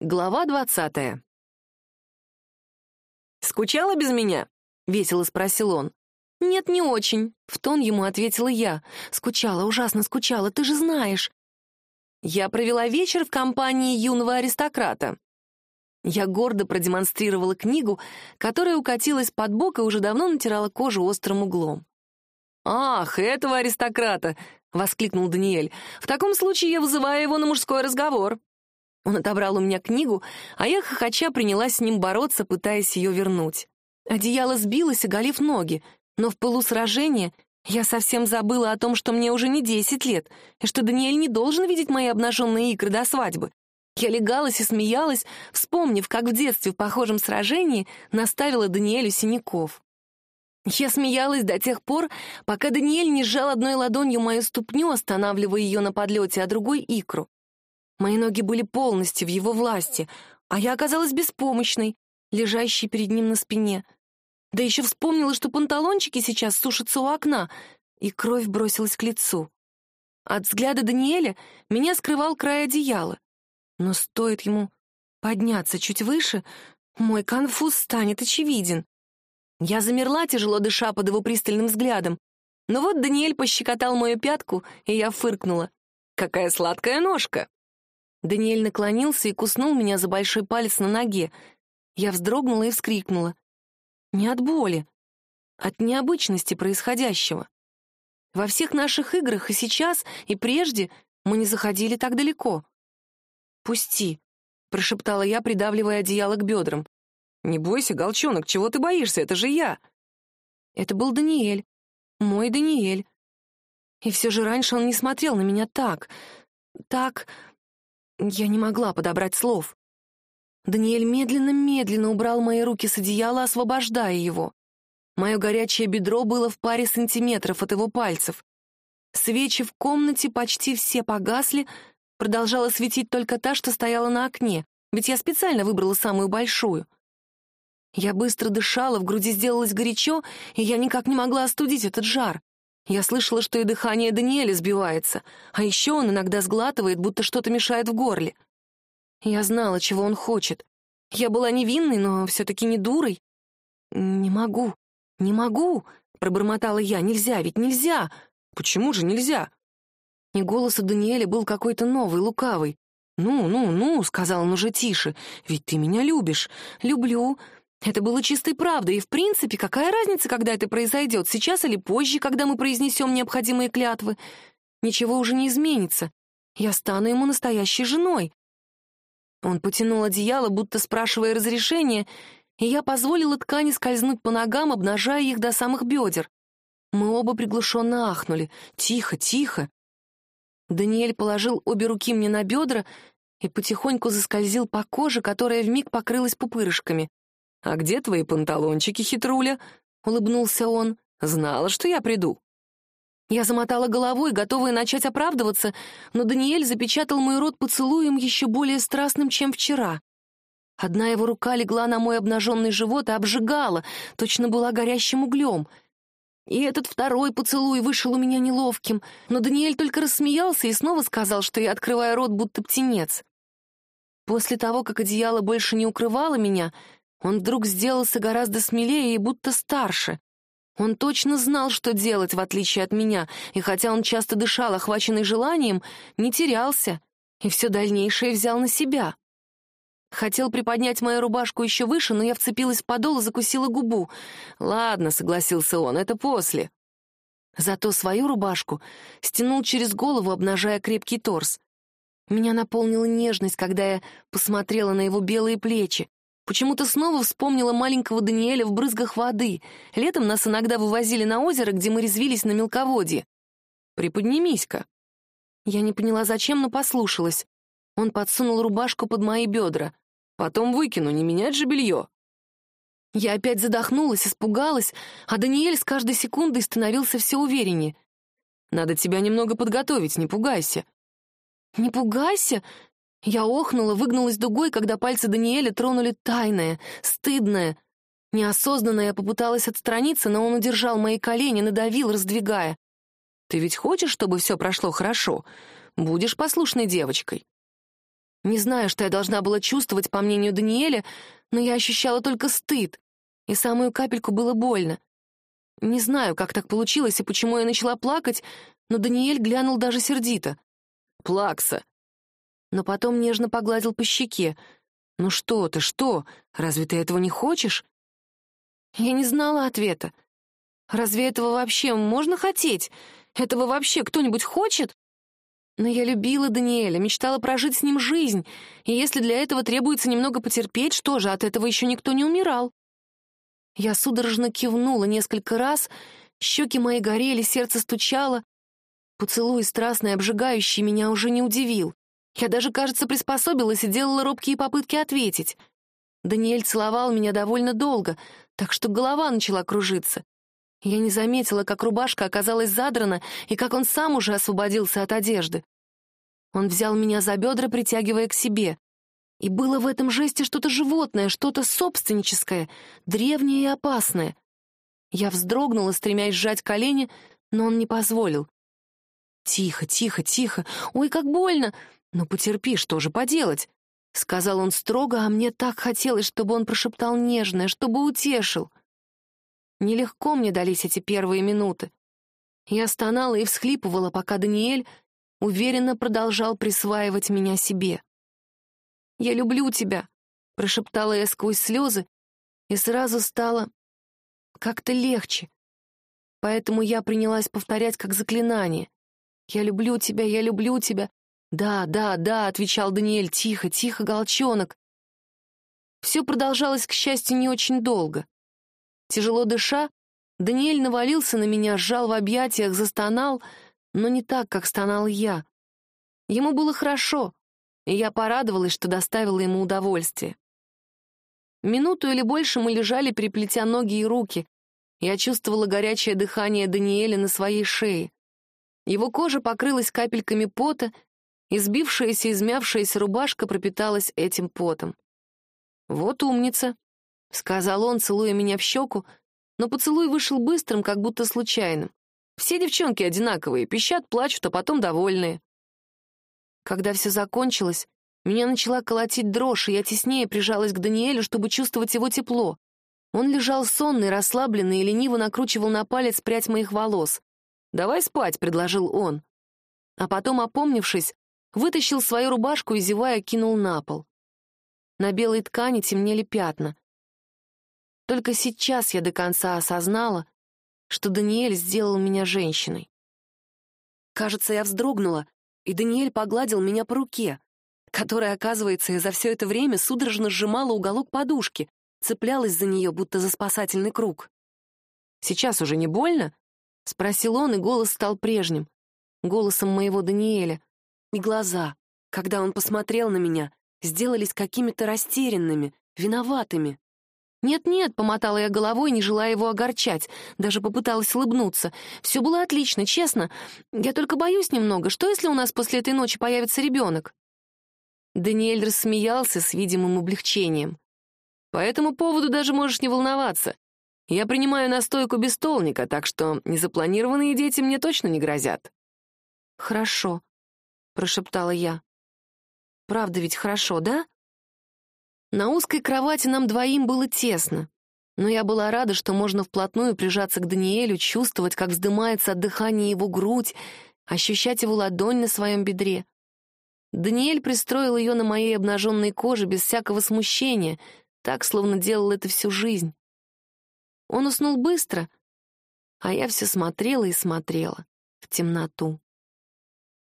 Глава двадцатая. «Скучала без меня?» — весело спросил он. «Нет, не очень», — в тон ему ответила я. «Скучала, ужасно скучала, ты же знаешь». Я провела вечер в компании юного аристократа. Я гордо продемонстрировала книгу, которая укатилась под бок и уже давно натирала кожу острым углом. «Ах, этого аристократа!» — воскликнул Даниэль. «В таком случае я вызываю его на мужской разговор». Он отобрал у меня книгу, а я хохоча принялась с ним бороться, пытаясь ее вернуть. Одеяло сбилось, оголив ноги, но в пылу сражения я совсем забыла о том, что мне уже не десять лет, и что Даниэль не должен видеть мои обнаженные икры до свадьбы. Я легалась и смеялась, вспомнив, как в детстве в похожем сражении наставила Даниэлю синяков. Я смеялась до тех пор, пока Даниэль не сжал одной ладонью мою ступню, останавливая ее на подлете, а другой — икру. Мои ноги были полностью в его власти, а я оказалась беспомощной, лежащей перед ним на спине. Да еще вспомнила, что панталончики сейчас сушатся у окна, и кровь бросилась к лицу. От взгляда Даниэля меня скрывал край одеяла. Но стоит ему подняться чуть выше, мой конфуз станет очевиден. Я замерла, тяжело дыша под его пристальным взглядом. Но вот Даниэль пощекотал мою пятку, и я фыркнула. «Какая сладкая ножка!» Даниэль наклонился и куснул меня за большой палец на ноге. Я вздрогнула и вскрикнула. Не от боли, от необычности происходящего. Во всех наших играх и сейчас, и прежде мы не заходили так далеко. «Пусти», — прошептала я, придавливая одеяло к бедрам. «Не бойся, голчонок, чего ты боишься? Это же я!» Это был Даниэль, мой Даниэль. И все же раньше он не смотрел на меня так, так... Я не могла подобрать слов. Даниэль медленно-медленно убрал мои руки с одеяла, освобождая его. Мое горячее бедро было в паре сантиметров от его пальцев. Свечи в комнате почти все погасли, продолжала светить только та, что стояла на окне, ведь я специально выбрала самую большую. Я быстро дышала, в груди сделалось горячо, и я никак не могла остудить этот жар. Я слышала, что и дыхание Даниэля сбивается, а еще он иногда сглатывает, будто что-то мешает в горле. Я знала, чего он хочет. Я была невинной, но все-таки не дурой. «Не могу, не могу», — пробормотала я. «Нельзя, ведь нельзя!» «Почему же нельзя?» И голос у Даниэля был какой-то новый, лукавый. «Ну, ну, ну», — сказал он уже тише, — «ведь ты меня любишь». «Люблю», это было чистой правдой, и, в принципе, какая разница, когда это произойдет, сейчас или позже, когда мы произнесем необходимые клятвы? Ничего уже не изменится. Я стану ему настоящей женой. Он потянул одеяло, будто спрашивая разрешения, и я позволила ткани скользнуть по ногам, обнажая их до самых бедер. Мы оба приглушенно ахнули. «Тихо, тихо!» Даниэль положил обе руки мне на бедра и потихоньку заскользил по коже, которая вмиг покрылась пупырышками. «А где твои панталончики, хитруля?» — улыбнулся он. «Знала, что я приду». Я замотала головой, готовая начать оправдываться, но Даниэль запечатал мой рот поцелуем еще более страстным, чем вчера. Одна его рука легла на мой обнаженный живот и обжигала, точно была горящим углем. И этот второй поцелуй вышел у меня неловким, но Даниэль только рассмеялся и снова сказал, что я открываю рот, будто птенец. После того, как одеяло больше не укрывало меня, он вдруг сделался гораздо смелее и будто старше. Он точно знал, что делать, в отличие от меня, и хотя он часто дышал, охваченный желанием, не терялся и все дальнейшее взял на себя. Хотел приподнять мою рубашку еще выше, но я вцепилась в подол и закусила губу. «Ладно», — согласился он, — «это после». Зато свою рубашку стянул через голову, обнажая крепкий торс. Меня наполнила нежность, когда я посмотрела на его белые плечи, Почему-то снова вспомнила маленького Даниэля в брызгах воды. Летом нас иногда вывозили на озеро, где мы резвились на мелководье. «Приподнимись-ка». Я не поняла, зачем, но послушалась. Он подсунул рубашку под мои бедра. «Потом выкину, не менять же белье». Я опять задохнулась, испугалась, а Даниэль с каждой секундой становился все увереннее. «Надо тебя немного подготовить, не пугайся». «Не пугайся?» Я охнула, выгнулась дугой, когда пальцы Даниэля тронули тайное, стыдное. Неосознанно я попыталась отстраниться, но он удержал мои колени, надавил, раздвигая. «Ты ведь хочешь, чтобы все прошло хорошо? Будешь послушной девочкой?» Не знаю, что я должна была чувствовать, по мнению Даниэля, но я ощущала только стыд, и самую капельку было больно. Не знаю, как так получилось и почему я начала плакать, но Даниэль глянул даже сердито. «Плакса!» Но потом нежно погладил по щеке. «Ну что ты, что? Разве ты этого не хочешь?» Я не знала ответа. Разве этого вообще можно хотеть? Этого вообще кто-нибудь хочет? Но я любила Даниэля, мечтала прожить с ним жизнь, и если для этого требуется немного потерпеть, что же, от этого еще никто не умирал. Я судорожно кивнула несколько раз, щеки мои горели, сердце стучало. Поцелуй страстный, обжигающий, меня уже не удивил. Я даже, кажется, приспособилась и делала робкие попытки ответить. Даниэль целовал меня довольно долго, так что голова начала кружиться. Я не заметила, как рубашка оказалась задрана и как он сам уже освободился от одежды. Он взял меня за бедра, притягивая к себе. И было в этом жесте что-то животное, что-то собственническое, древнее и опасное. Я вздрогнула, стремясь сжать колени, но он не позволил. «Тихо, тихо, тихо! Ой, как больно! Ну, потерпи, что же поделать?» — сказал он строго, а мне так хотелось, чтобы он прошептал нежное, чтобы утешил. Нелегко мне дались эти первые минуты. Я стонала и всхлипывала, пока Даниэль уверенно продолжал присваивать меня себе. «Я люблю тебя», — прошептала я сквозь слезы, и сразу стало как-то легче. Поэтому я принялась повторять как заклинание. «Я люблю тебя, я люблю тебя». «Да, да, да», — отвечал Даниэль, — «тихо, тихо, голчонок». Все продолжалось, к счастью, не очень долго. Тяжело дыша, Даниэль навалился на меня, сжал в объятиях, застонал, но не так, как стонал я. Ему было хорошо, и я порадовалась, что доставила ему удовольствие. Минуту или больше мы лежали, переплетя ноги и руки. Я чувствовала горячее дыхание Даниэля на своей шее. Его кожа покрылась капельками пота, и сбившаяся, измявшаяся рубашка пропиталась этим потом. «Вот умница», — сказал он, целуя меня в щеку, но поцелуй вышел быстрым, как будто случайным. Все девчонки одинаковые, пищат, плачут, а потом довольные. Когда все закончилось, меня начала колотить дрожь, и я теснее прижалась к Даниэлю, чтобы чувствовать его тепло. Он лежал сонный, расслабленный и лениво накручивал на палец прядь моих волос. «Давай спать», — предложил он. А потом, опомнившись, вытащил свою рубашку и, зевая, кинул на пол. На белой ткани темнели пятна. Только сейчас я до конца осознала, что Даниэль сделал меня женщиной. Кажется, я вздрогнула, и Даниэль погладил меня по руке, которая, оказывается, за все это время судорожно сжимала уголок подушки, цеплялась за нее, будто за спасательный круг. «Сейчас уже не больно?» — спросил он, и голос стал прежним, голосом моего Даниэля. И глаза, когда он посмотрел на меня, сделались какими-то растерянными, виноватыми. «Нет-нет», — помотала я головой, не желая его огорчать, даже попыталась улыбнуться. «Все было отлично, честно. Я только боюсь немного. Что, если у нас после этой ночи появится ребенок?» Даниэль рассмеялся с видимым облегчением. «По этому поводу даже можешь не волноваться. Я принимаю настойку без столника, так что незапланированные дети мне точно не грозят». «Хорошо», — прошептала я. «Правда ведь хорошо, да?» На узкой кровати нам двоим было тесно, но я была рада, что можно вплотную прижаться к Даниэлю, чувствовать, как вздымается от дыхания его грудь, ощущать его ладонь на своем бедре. Даниэль пристроил ее на моей обнаженной коже без всякого смущения, так, словно делал это всю жизнь. Он уснул быстро, а я все смотрела и смотрела в темноту.